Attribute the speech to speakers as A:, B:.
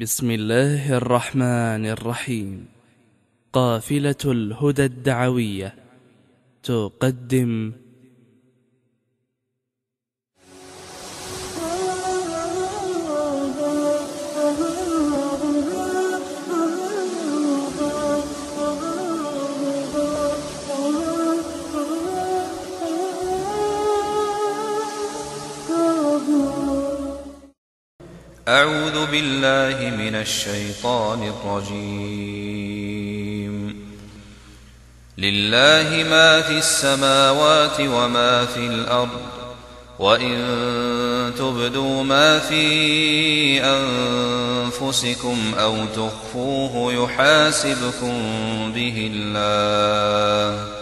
A: بسم الله الرحمن الرحيم. قافلة الهدى الدعوية تقدم
B: أعوذ بالله من الشيطان الرجيم. لله ما في السماوات وما في الأرض وإن تبدوا ما في أنفسكم أو تخفوه يحاسبكم به الله.